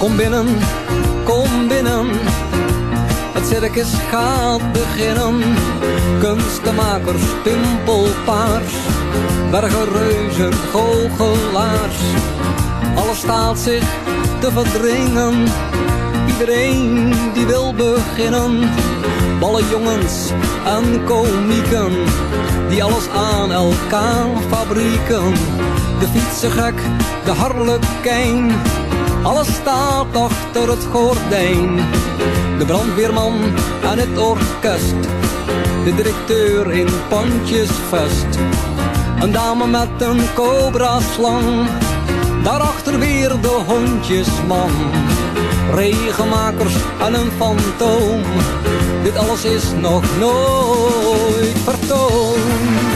Kom binnen, kom binnen. Het circus gaat beginnen. Kunstenmakers, pimpelpaars. Bergenreuzen, goochelaars. Alles staat zich te verdringen. Iedereen die wil beginnen. Balle jongens en komieken. Die alles aan elkaar fabrieken. De fietsengek, de harlekijn alles staat achter het gordijn. De brandweerman en het orkest. De directeur in pandjesvest. Een dame met een cobra-slang. Daarachter weer de hondjesman. Regenmakers en een fantoom. Dit alles is nog nooit vertoond.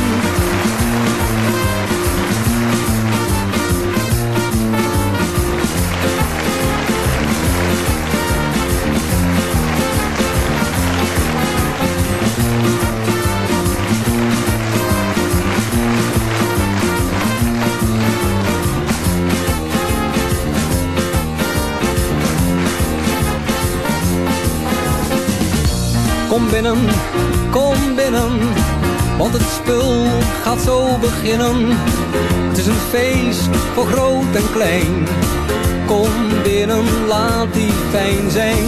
Binnen, kom binnen, want het spul gaat zo beginnen. Het is een feest voor groot en klein. Kom binnen, laat die fijn zijn.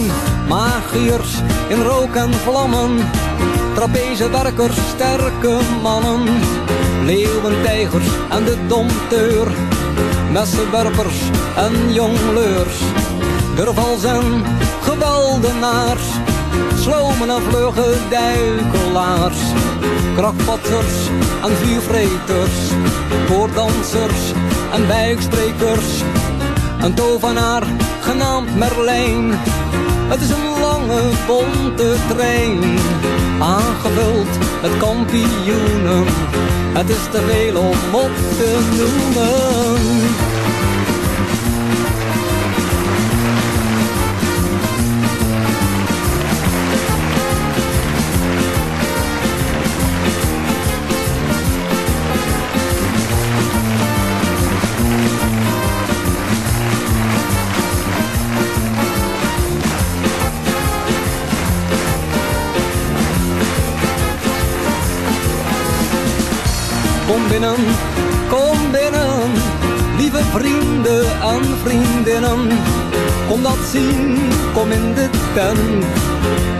Magiërs in rook en vlammen, trapezewerkers, sterke mannen. Leeuwen, tijgers en de domteur, messenwerpers en jongleurs. Durvals en geweldenaars slomen en vlugge duikelaars. Krakpatters en vuurvreters, koordansers en buiksprekers. Een tovenaar genaamd Merlijn. Het is een lange bonte trein, aangevuld met kampioenen. Het is te veel om op te noemen. Kom binnen, lieve vrienden en vriendinnen. Kom dat zien, kom in de tent.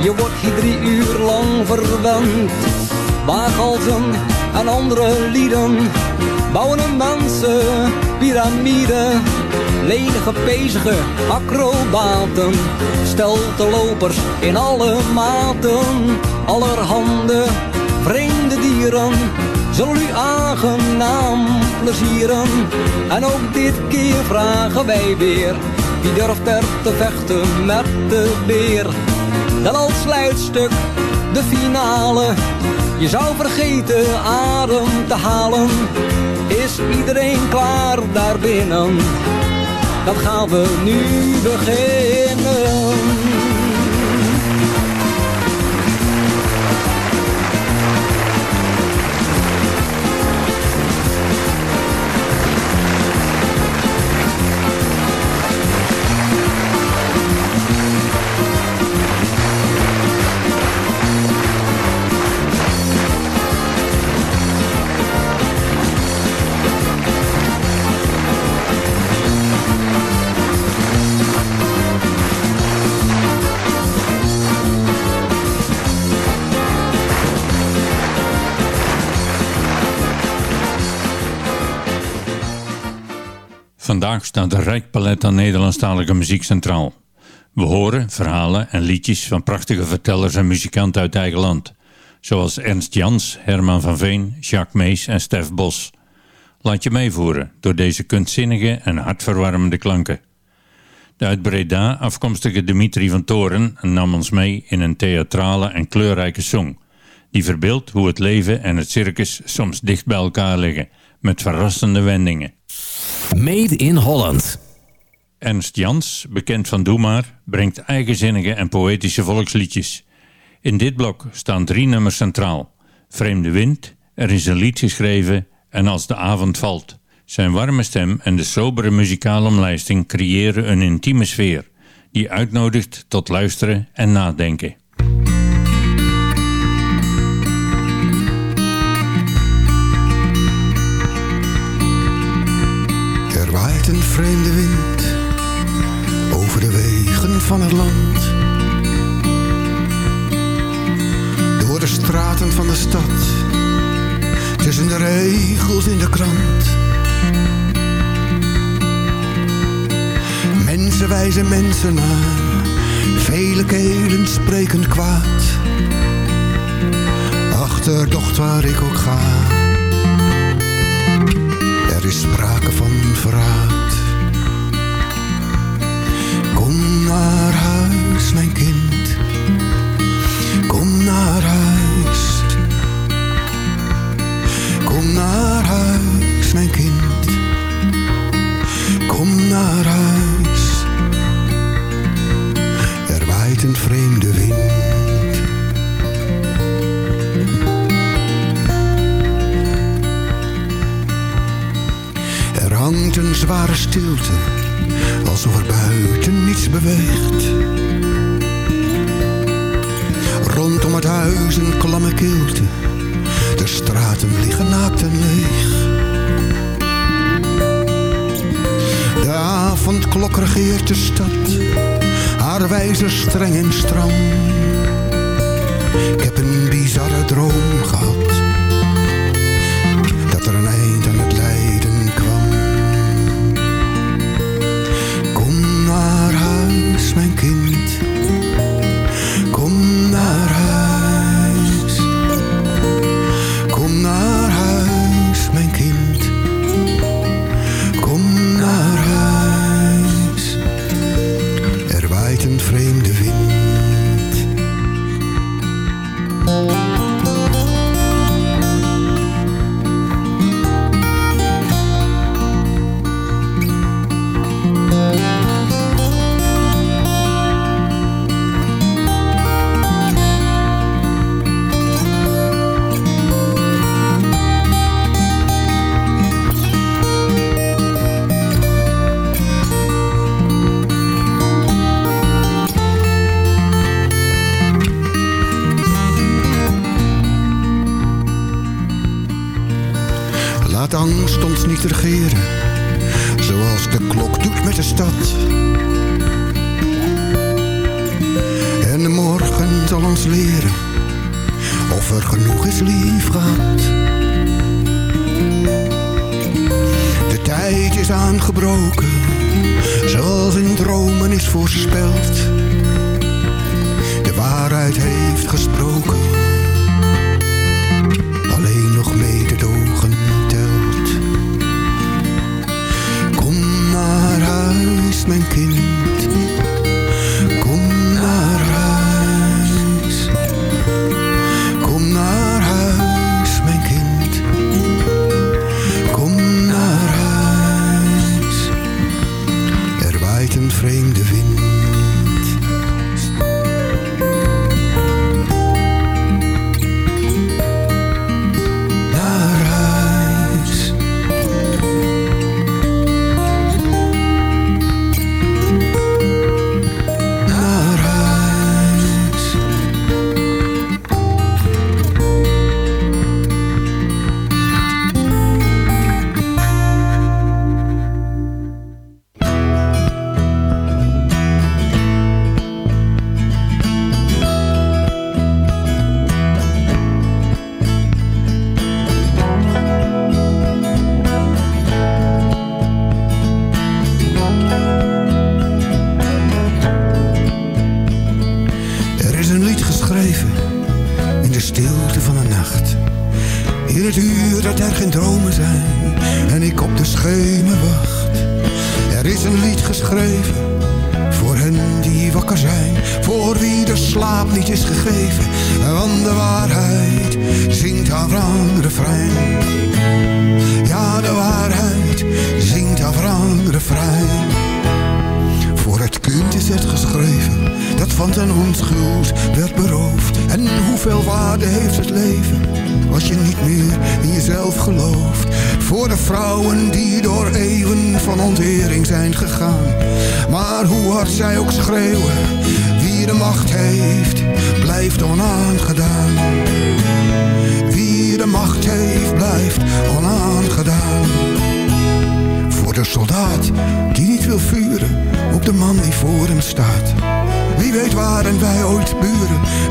Je wordt hier drie uur lang verwend. Waaghalzen en andere lieden bouwen een mensen piramide. Lenige, pezige acrobaten, steltelopers in alle maten. Allerhande vreemde dieren zullen u aangenaam plezieren. En ook dit keer vragen wij weer, wie durft er te vechten met de beer? Dan als sluitstuk de finale, je zou vergeten adem te halen. Is iedereen klaar daar binnen? Dan gaan we nu beginnen. Vandaag staat een rijk palet aan Nederlandstalige muziek centraal. We horen verhalen en liedjes van prachtige vertellers en muzikanten uit eigen land. Zoals Ernst Jans, Herman van Veen, Jacques Mees en Stef Bos. Laat je meevoeren door deze kunstzinnige en hartverwarmende klanken. De uit Breda afkomstige Dimitri van Toren nam ons mee in een theatrale en kleurrijke song. Die verbeeldt hoe het leven en het circus soms dicht bij elkaar liggen, met verrassende wendingen. Made in Holland. Ernst Jans, bekend van Doe Maar, brengt eigenzinnige en poëtische volksliedjes. In dit blok staan drie nummers centraal. Vreemde Wind, Er is een lied geschreven en Als de avond valt. Zijn warme stem en de sobere muzikale omlijsting creëren een intieme sfeer... die uitnodigt tot luisteren en nadenken. Vreemde wind over de wegen van het land. Door de straten van de stad, tussen de regels in de krant. Mensen wijzen mensen aan, vele kelen spreken kwaad. Achterdocht waar ik ook ga er is sprake van verraad. Kom naar huis, mijn kind. Kom naar huis. Kom naar huis, mijn kind. Kom naar huis. Er waait een vreemde wind. Er hangt een zware stilte, alsof er buiten niets beweegt. Rondom het huis een klamme kilte, de straten liggen naakt en leeg. De avondklok regeert de stad, haar wijzer streng en stram. Ik heb een bizarre droom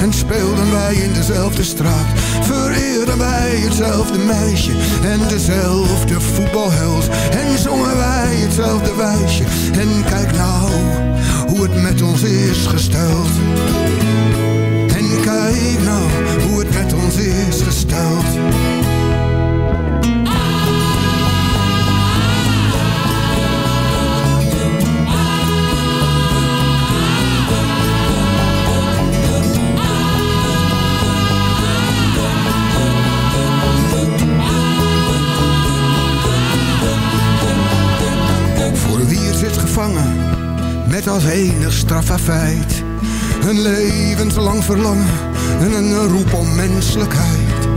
en speelden wij in dezelfde straat. Vereerden wij hetzelfde meisje en dezelfde voetbalheld. En zongen wij hetzelfde wijsje. En kijk nou hoe het met ons is gesteld. En kijk nou hoe het met ons is gesteld. enig straffafeit. Een levenslang verlangen en een roep om menselijkheid.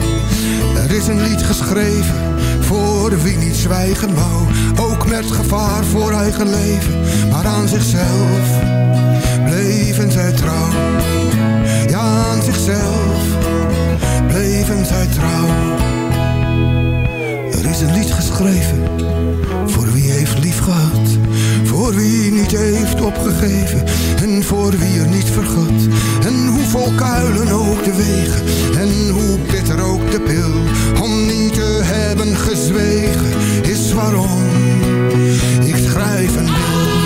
Er is een lied geschreven voor wie niet zwijgen wou. Ook met gevaar voor eigen leven, maar aan zichzelf bleven zij trouw. Ja, aan zichzelf bleven zij trouw. Er is een lied geschreven voor wie heeft lief gehad voor wie niet heeft opgegeven en voor wie er niet vergat. En hoe vol kuilen ook de wegen en hoe bitter ook de pil. Om niet te hebben gezwegen is waarom ik schrijven wil.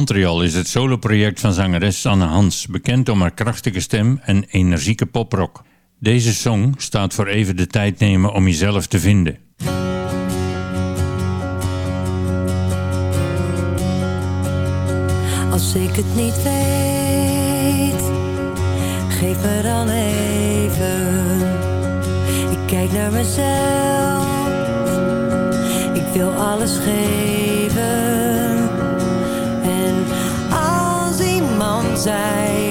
Montreal is het soloproject van zangeres Anne Hans, bekend om haar krachtige stem en energieke poprock. Deze song staat voor even de tijd nemen om jezelf te vinden. Als ik het niet weet, geef me dan even. Ik kijk naar mezelf, ik wil alles geven. zij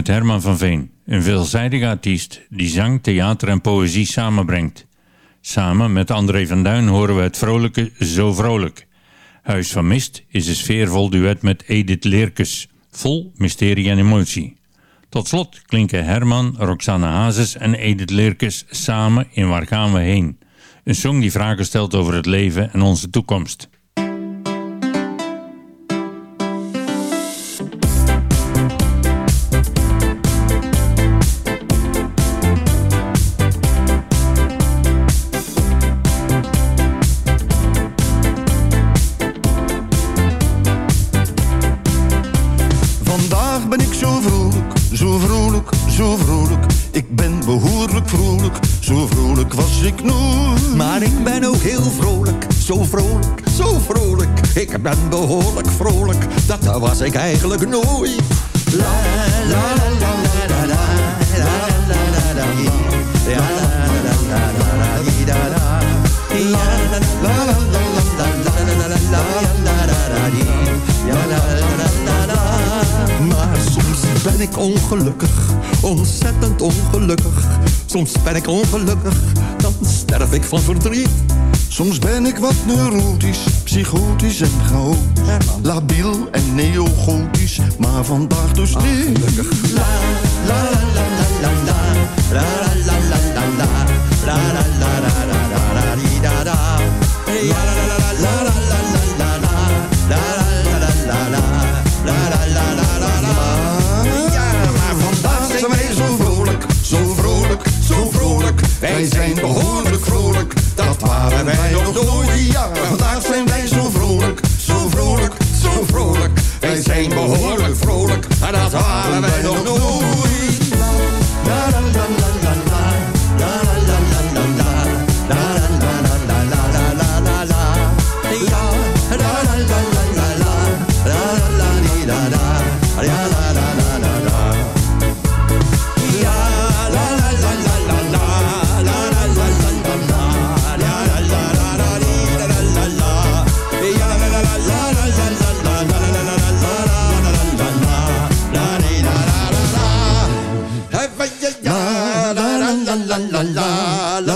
met Herman van Veen, een veelzijdige artiest die zang, theater en poëzie samenbrengt. Samen met André van Duin horen we het vrolijke Zo Vrolijk. Huis van Mist is een sfeervol duet met Edith Leerkes, vol mysterie en emotie. Tot slot klinken Herman, Roxanne Hazes en Edith Leerkes samen in Waar gaan we heen? Een song die vragen stelt over het leven en onze toekomst. Zo vrolijk, zo vrolijk. Ik ben behoorlijk vrolijk, zo vrolijk was ik nooit. Maar ik ben ook heel vrolijk, zo vrolijk, zo vrolijk. Ik ben behoorlijk vrolijk, dat was ik eigenlijk nooit. La la la ik ongelukkig, ontzettend ongelukkig. Soms ben ik ongelukkig, dan sterf ik van verdriet. Soms ben ik wat neurotisch, psychotisch en chaotisch. Labiel en neogotisch, maar vandaag dus niet. La la vandaag zijn wij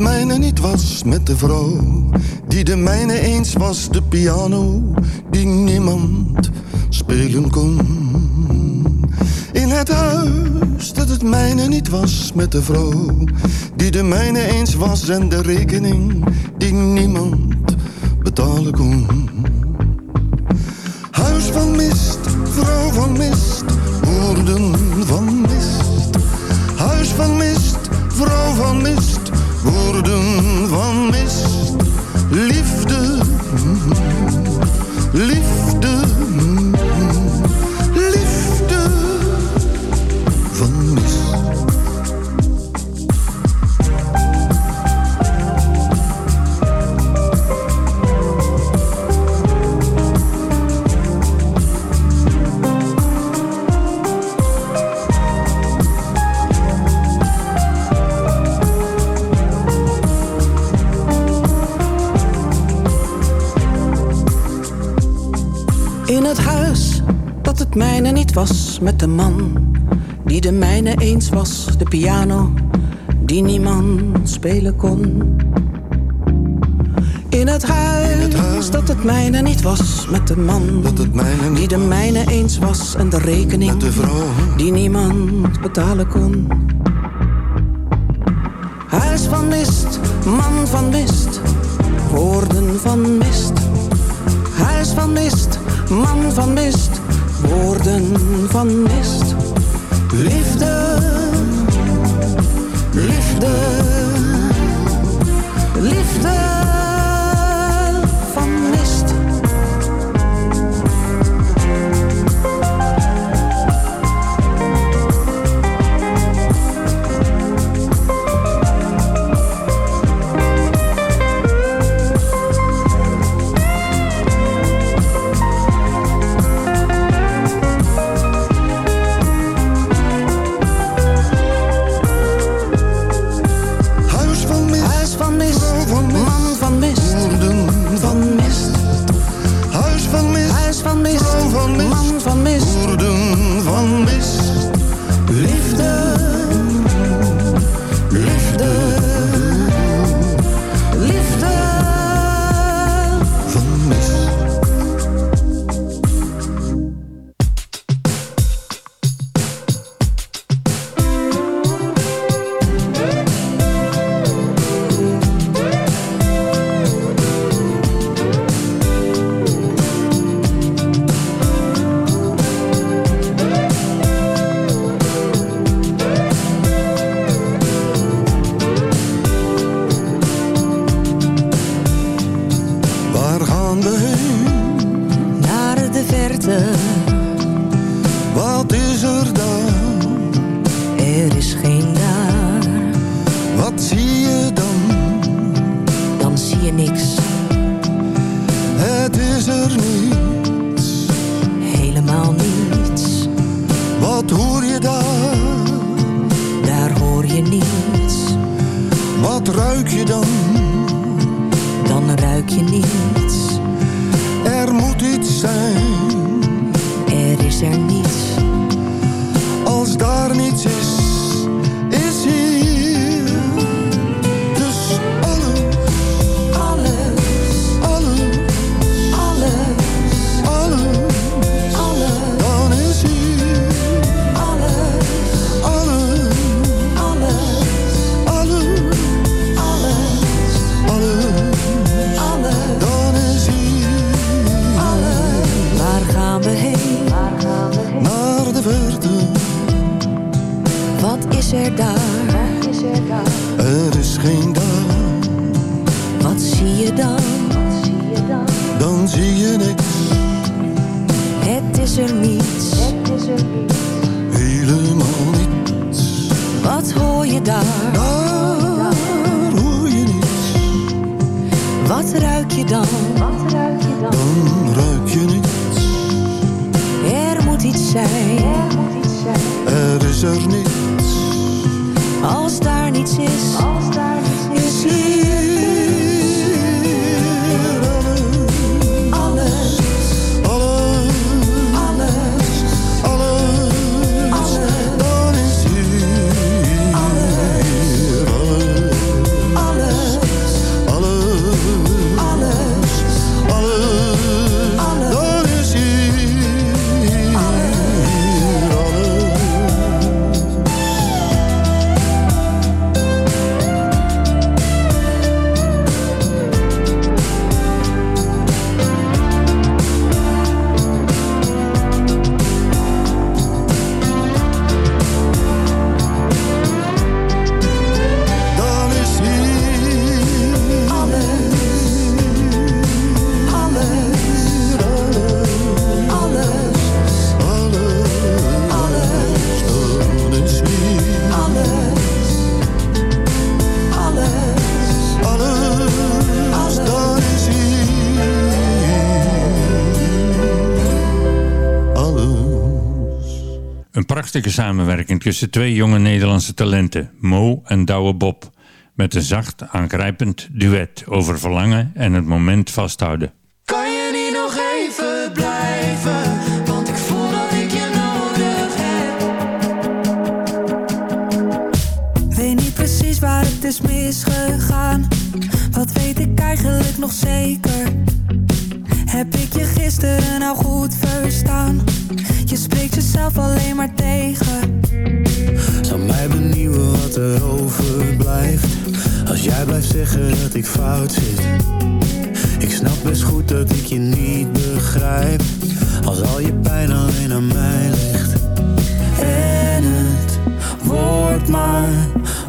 mijne niet was met de vrouw die de mijne eens was, de piano die niemand spelen kon. In het huis dat het mijne niet was met de vrouw die de mijne eens was en de rekening die niemand betalen kon. Huis van mist, vrouw van mist, woorden van mist. Huis van mist, vrouw van mist, woorden van mist. Liefde, liefde, was met de man die de mijne eens was, de piano die niemand spelen kon. In het huis dat het mijne niet was met de man Dat het mijne die de mijne eens was en de rekening met de vrouw. die niemand betalen kon. Huis van mist, man van mist, woorden van mist. Huis van mist, man van mist, woorden van mist. Liefde, liefde, liefde prachtige samenwerking tussen twee jonge Nederlandse talenten, Mo en Douwe Bob, met een zacht, aangrijpend duet over verlangen en het moment vasthouden. Kan je niet nog even blijven? Wikel dat ik je nodig heb. Weet niet precies waar het is misgegaan. Wat weet ik eigenlijk nog zeker? Heb ik je gisteren nou goed verstaan? mezelf alleen maar tegen. Zou mij benieuwen wat er overblijft. Als jij blijft zeggen dat ik fout zit. Ik snap best goed dat ik je niet begrijp. Als al je pijn alleen aan mij ligt. En het wordt maar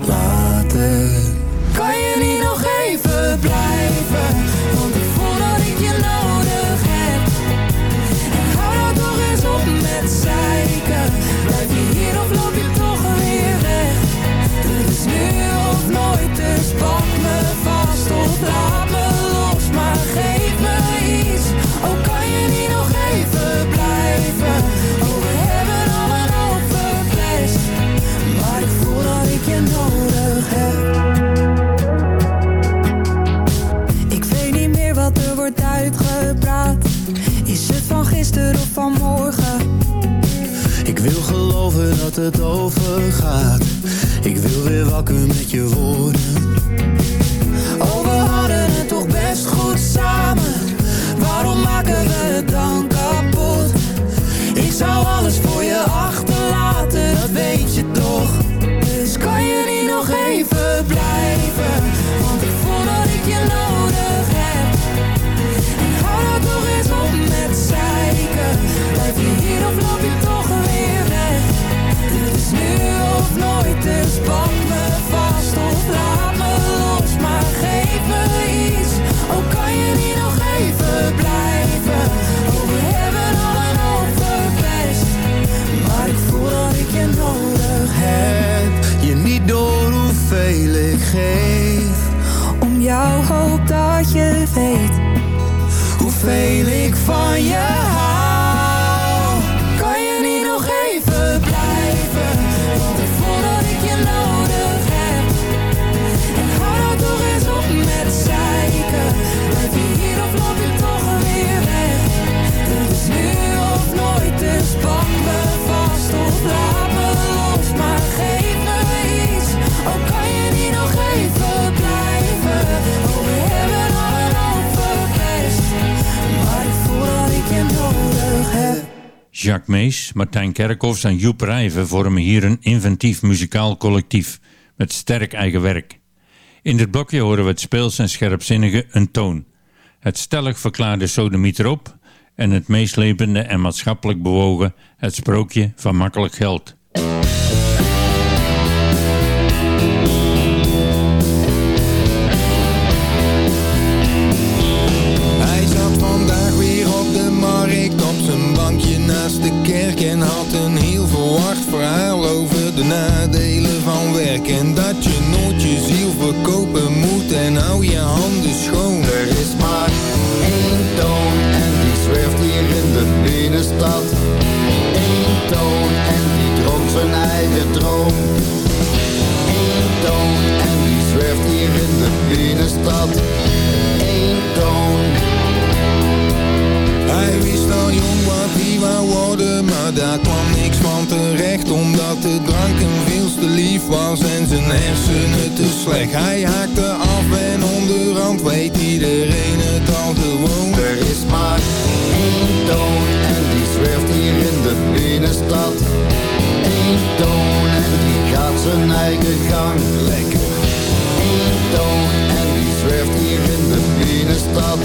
later. Jacques Mees, Martijn Kerkhoffs en Joep Rijven vormen hier een inventief muzikaal collectief met sterk eigen werk. In dit blokje horen we het speels en scherpzinnige een toon. Het stellig verklaarde sodemieter op en het meeslepende en maatschappelijk bewogen het sprookje van makkelijk geld. was en zijn hersenen te slecht. Hij haakte af en onderhand weet iedereen het al gewoon. Er is maar één toon en die zwerft hier in de binnenstad. Eén toon en die gaat zijn eigen gang. Lekker. Eén toon en die zwerft hier in de binnenstad.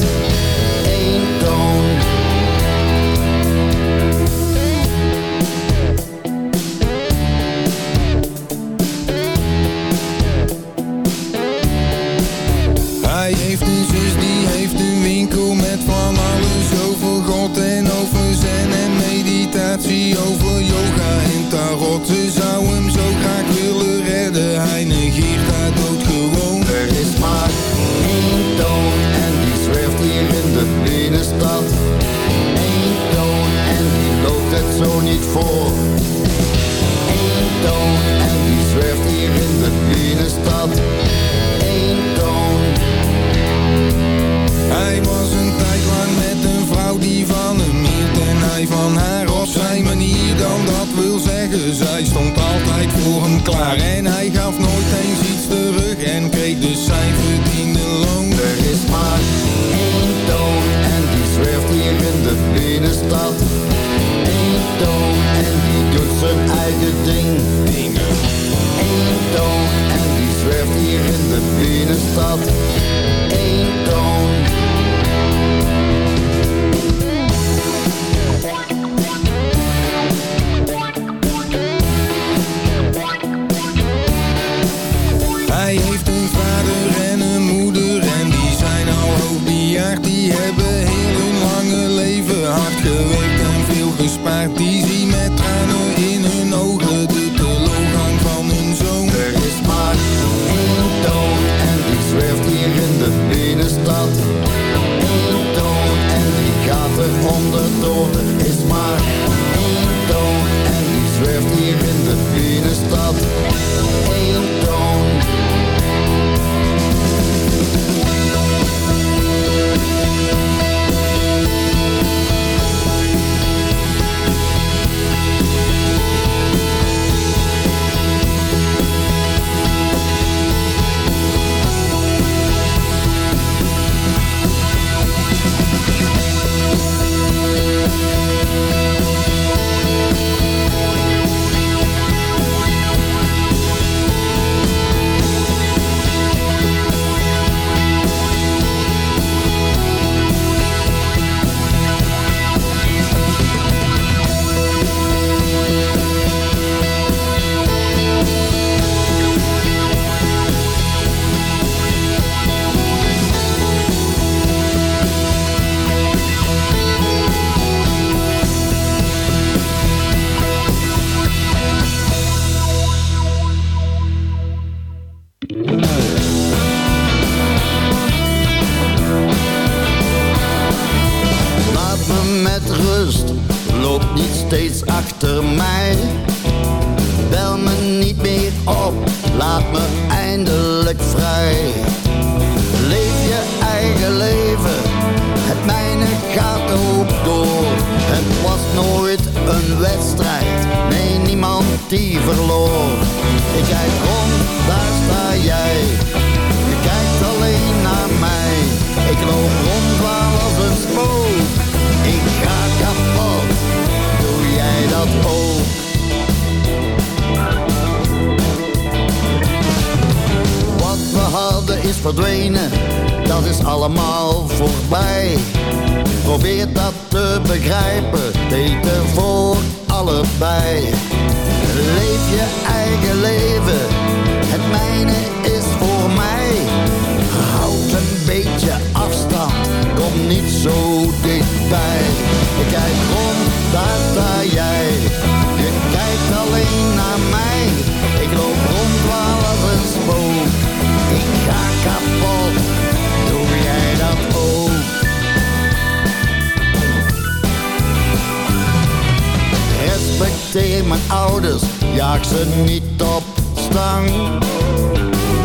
Mijn ouders, jaag ze niet op stang.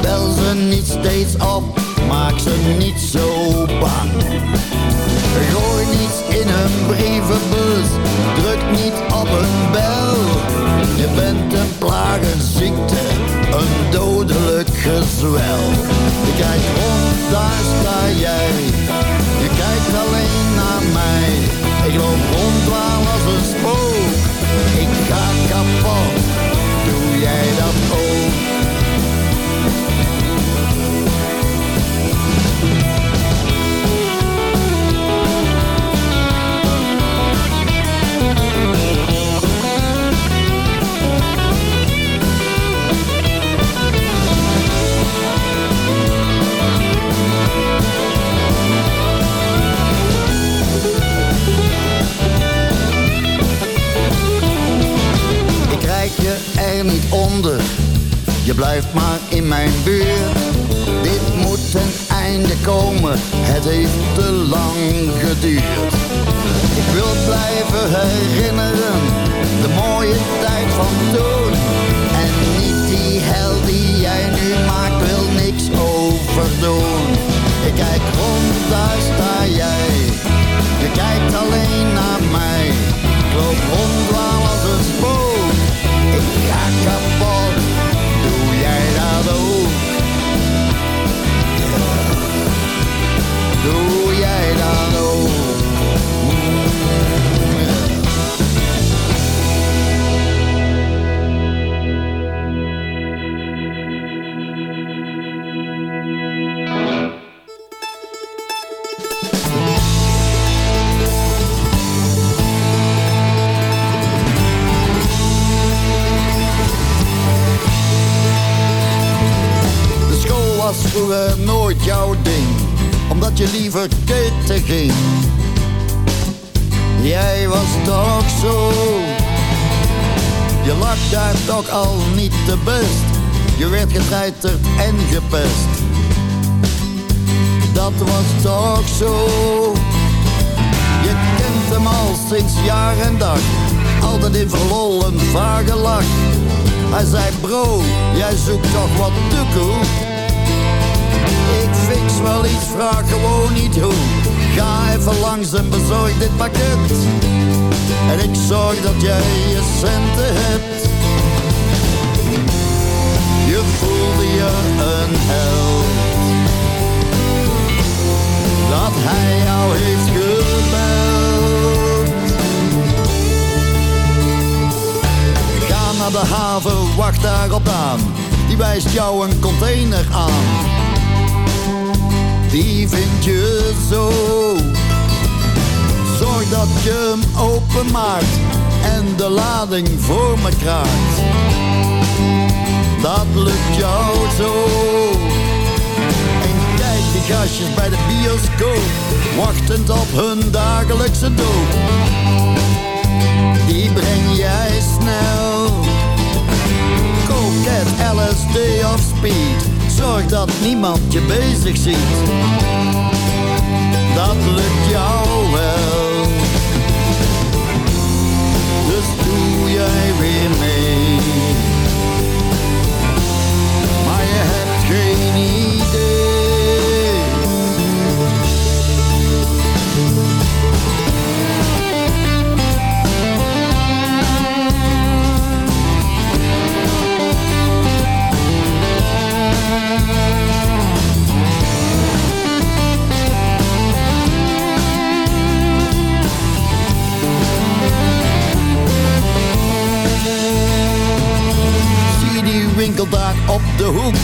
Bel ze niet steeds op, maak ze niet zo bang. Gooi niets in een brievenbus, druk niet op een bel. Je bent een plagenziekte, een dodelijk gezwel. Je kijkt rond, daar sta jij. Je kijkt alleen naar mij. Ik loop rond waar als een spook. Ik ga kapot, doe jij dat ook? Er onder, je blijft maar in mijn buurt. Dit moet ten einde komen, het heeft te lang geduurd. Ik wil blijven herinneren, de mooie tijd van toen. En niet die hel die jij nu maakt, wil niks overdoen. Ik kijk rond, daar sta jij, je kijkt alleen naar mij. Ik loop rond een spook, ik ga kapot, doe jij dat ook? Doe jij dat ook? Je liever ging. Jij was toch zo, je lag daar toch al niet te best. Je werd getreiterd en gepest. Dat was toch zo. Je kent hem al sinds jaar en dag, altijd in verlol een vage lach. Hij zei bro, jij zoekt toch wat doekoe? Fix wel iets, vraag gewoon niet hoe. Ga even langs en bezorg dit pakket. En ik zorg dat jij je centen hebt. Je voelde je een held. Dat hij jou heeft gebeld. Ga naar de haven, wacht daar op aan. Die wijst jou een container aan. Die vind je zo. Zorg dat je hem openmaakt en de lading voor me kraakt. Dat lukt jou zo. En kijk die gastjes bij de bioscoop, wachtend op hun dagelijkse doop. Die breng jij snel. Coket, LSD of speed, zorg dat niemand je bezig ziet. Dat lukt jou wel. Dus doe jij weer mee. Winkel daar op de hoek.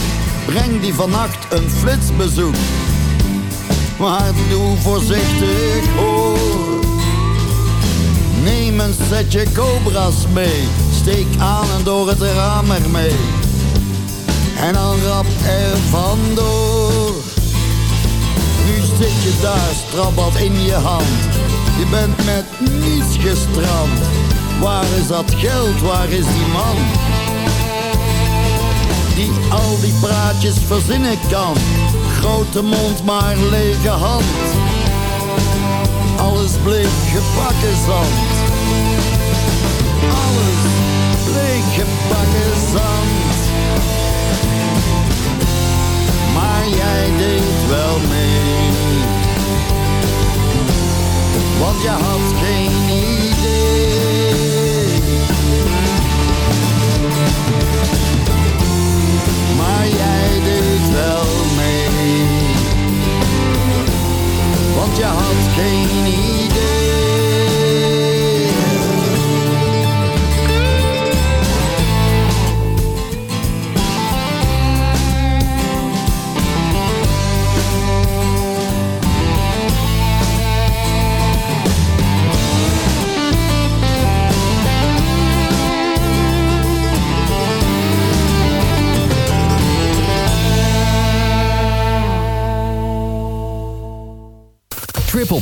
Breng die vannacht een flitsbezoek. Maar doe voorzichtig hoor. Neem een setje cobra's mee. Steek aan en door het raam ermee. En dan rap er vandoor. Nu zit je daar, strabbat in je hand. Je bent met niets gestrand. Waar is dat geld, waar is die man? Die al die praatjes verzinnen kan. Grote mond, maar lege hand. Alles bleek gebakken zand. Alles dichtgebakken zand. Maar jij deed wel mee. Want je had geen idee.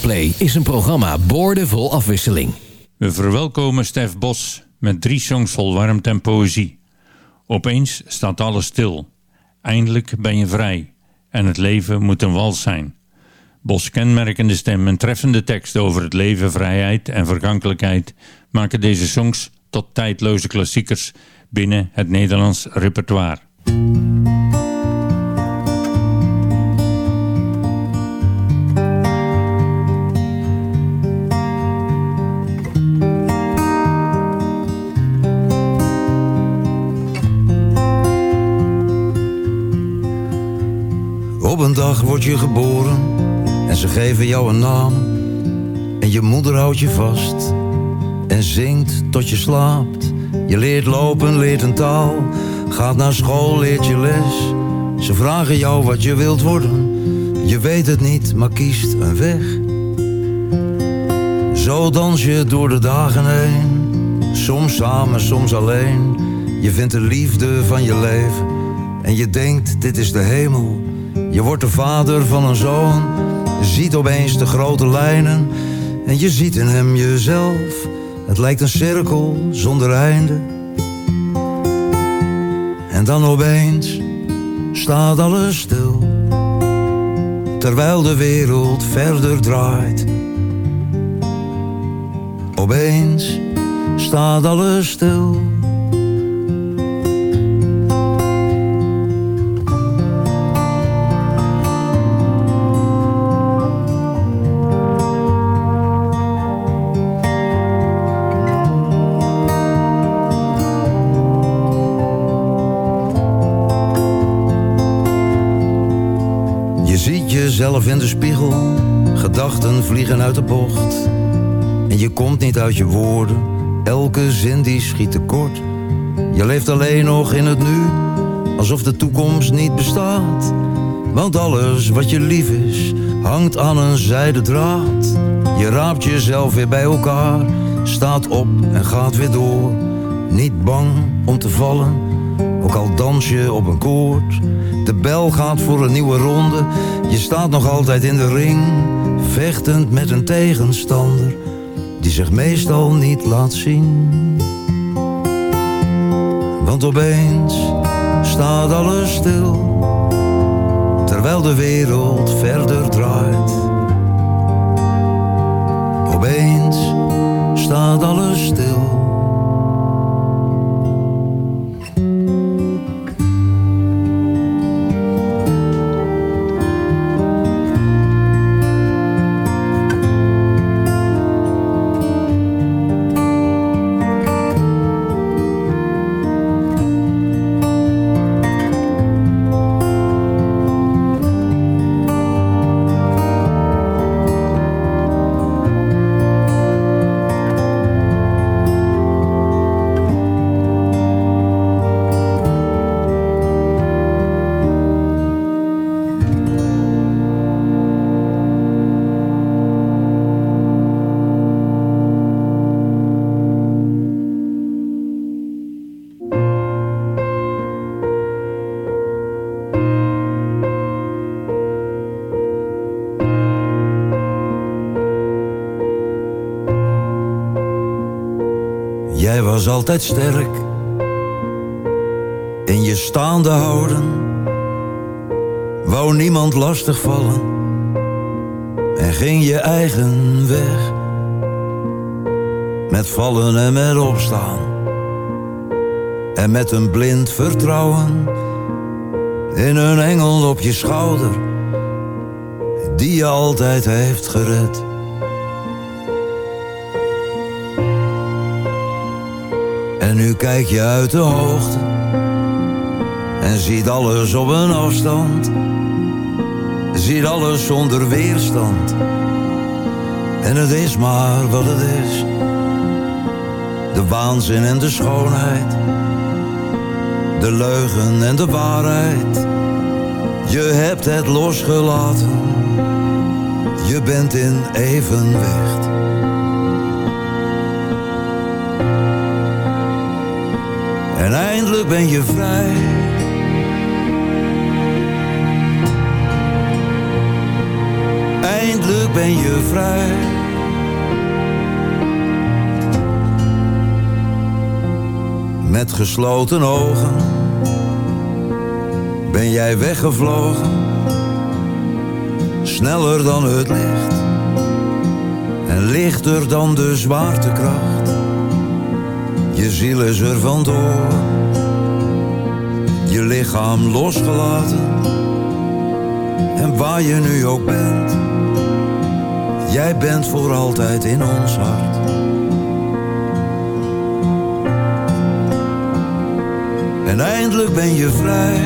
Play is een programma boordevol afwisseling. We verwelkomen Stef Bos met drie songs vol warmte en poëzie. Opeens staat alles stil. Eindelijk ben je vrij. En het leven moet een wals zijn. Bos' kenmerkende stem en treffende tekst over het leven, vrijheid en vergankelijkheid maken deze songs tot tijdloze klassiekers binnen het Nederlands repertoire. Op een dag word je geboren en ze geven jou een naam. En je moeder houdt je vast en zingt tot je slaapt. Je leert lopen, leert een taal, gaat naar school, leert je les. Ze vragen jou wat je wilt worden, je weet het niet, maar kiest een weg. Zo dans je door de dagen heen, soms samen, soms alleen. Je vindt de liefde van je leven en je denkt, dit is de hemel. Je wordt de vader van een zoon, ziet opeens de grote lijnen en je ziet in hem jezelf. Het lijkt een cirkel zonder einde. En dan opeens staat alles stil, terwijl de wereld verder draait. Opeens staat alles stil. In de spiegel, gedachten vliegen uit de bocht. En je komt niet uit je woorden, elke zin die schiet tekort. Je leeft alleen nog in het nu, alsof de toekomst niet bestaat. Want alles wat je lief is, hangt aan een zijden draad. Je raapt jezelf weer bij elkaar, staat op en gaat weer door. Niet bang om te vallen, ook al dans je op een koord. De bel gaat voor een nieuwe ronde, je staat nog altijd in de ring. Vechtend met een tegenstander, die zich meestal niet laat zien. Want opeens staat alles stil, terwijl de wereld verder draait. Opeens staat alles stil. Was altijd sterk in je staande houden, wou niemand lastig vallen en ging je eigen weg. Met vallen en met opstaan, En met een blind vertrouwen in een engel op je schouder, die je altijd heeft gered. Kijk je uit de hoogte en ziet alles op een afstand. Ziet alles zonder weerstand. En het is maar wat het is. De waanzin en de schoonheid. De leugen en de waarheid. Je hebt het losgelaten. Je bent in evenwicht. En eindelijk ben je vrij. Eindelijk ben je vrij. Met gesloten ogen ben jij weggevlogen. Sneller dan het licht en lichter dan de zwaartekracht. Je ziel is er vandoor, je lichaam losgelaten. En waar je nu ook bent, jij bent voor altijd in ons hart. En eindelijk ben je vrij.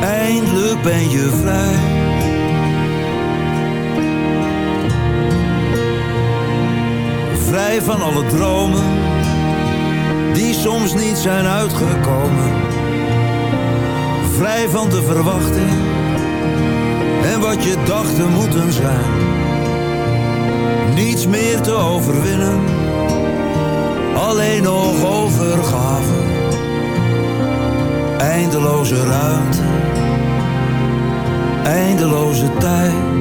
Eindelijk ben je vrij. Vrij van alle dromen die soms niet zijn uitgekomen. Vrij van de verwachting en wat je dacht te moeten zijn. Niets meer te overwinnen, alleen nog overgave. Eindeloze ruimte, eindeloze tijd.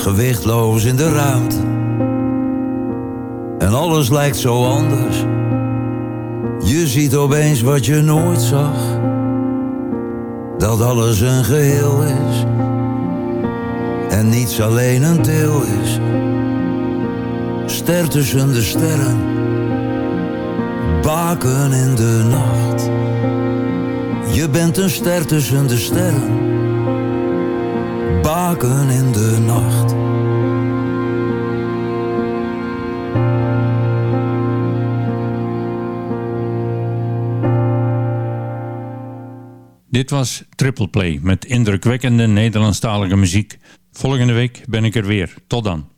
Gewichtloos in de ruimte. En alles lijkt zo anders. Je ziet opeens wat je nooit zag. Dat alles een geheel is. En niets alleen een deel is. Ster tussen de sterren. Baken in de nacht. Je bent een ster tussen de sterren. Baken in de nacht. Dit was Triple Play met indrukwekkende Nederlandstalige muziek. Volgende week ben ik er weer. Tot dan.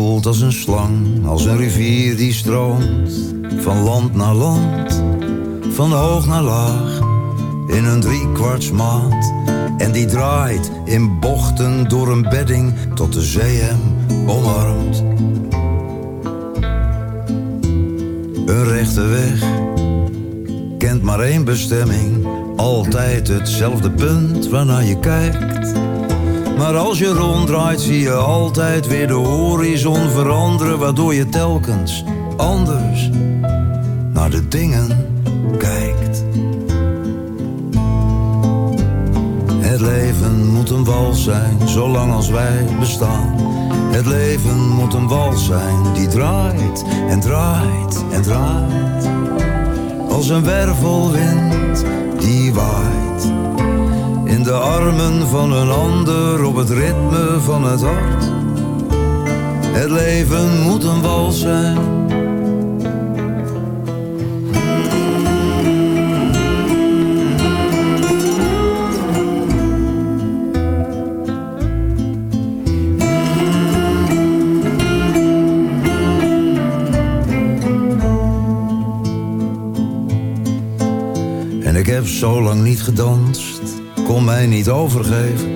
Als een slang, als een rivier die stroomt van land naar land, van hoog naar laag, in een driekwartsmaat. En die draait in bochten door een bedding tot de zee hem omarmt. Een rechte weg kent maar één bestemming, altijd hetzelfde punt waarnaar je kijkt. Maar als je ronddraait zie je altijd weer de horizon veranderen, waardoor je telkens anders naar de dingen kijkt. Het leven moet een wals zijn, zolang als wij bestaan. Het leven moet een wals zijn, die draait en draait en draait. Als een wervelwind die waait. In de armen van een ander op het ritme van het hart. Het leven moet een wal zijn. En ik heb zo lang niet gedanst, kon mij niet overgeven.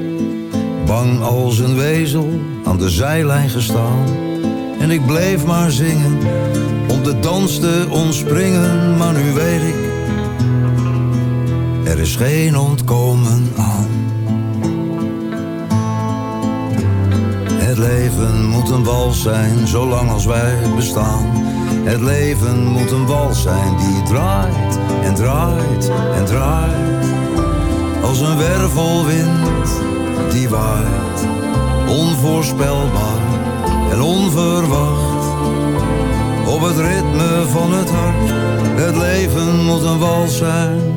Bang als een wezel aan de zijlijn gestaan. En ik bleef maar zingen, om de dans te ontspringen. Maar nu weet ik, er is geen ontkomen aan. Het leven moet een wals zijn, zolang als wij bestaan. Het leven moet een wals zijn die draait en draait en draait. Als een wervelwind die waait, onvoorspelbaar en onverwacht. Op het ritme van het hart, het leven moet een wals zijn.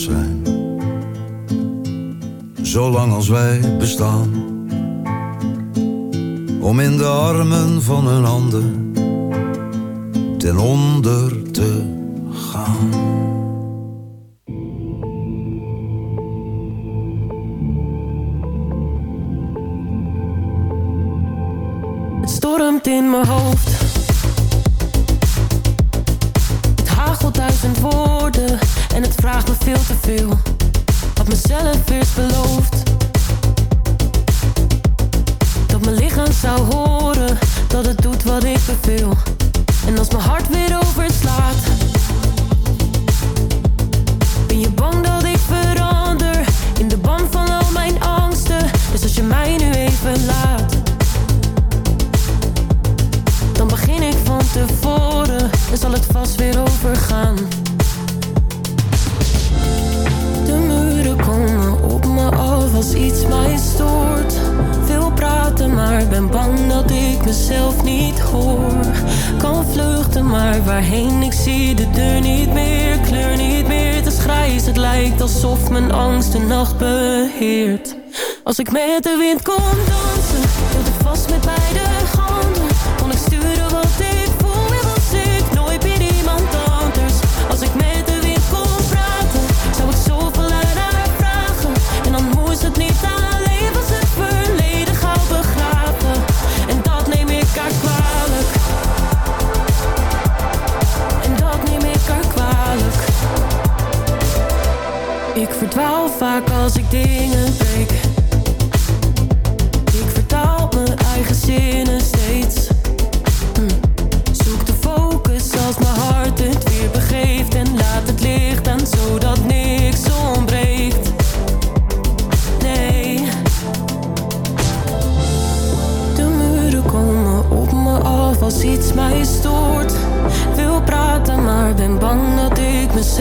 Zijn. Zolang als wij bestaan. Om in de armen van een ander ten onder te de deur niet meer. Kleur niet meer, het is grijs. Het lijkt alsof mijn angst de nacht beheert. Als ik met de wind kom dansen, hield ik vast met beide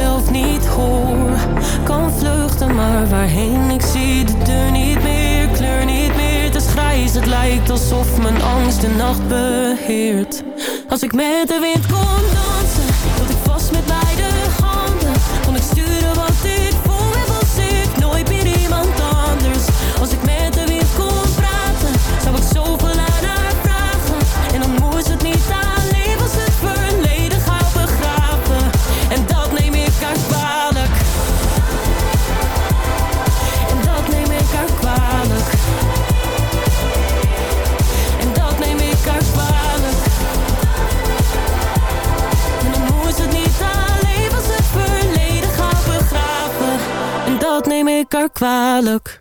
mezelf niet hoor. Kan vluchten, maar waarheen ik zie de deur niet meer. Kleur niet meer, het is. Het lijkt alsof mijn angst de nacht beheert. Als ik met de wind kon kwalijk.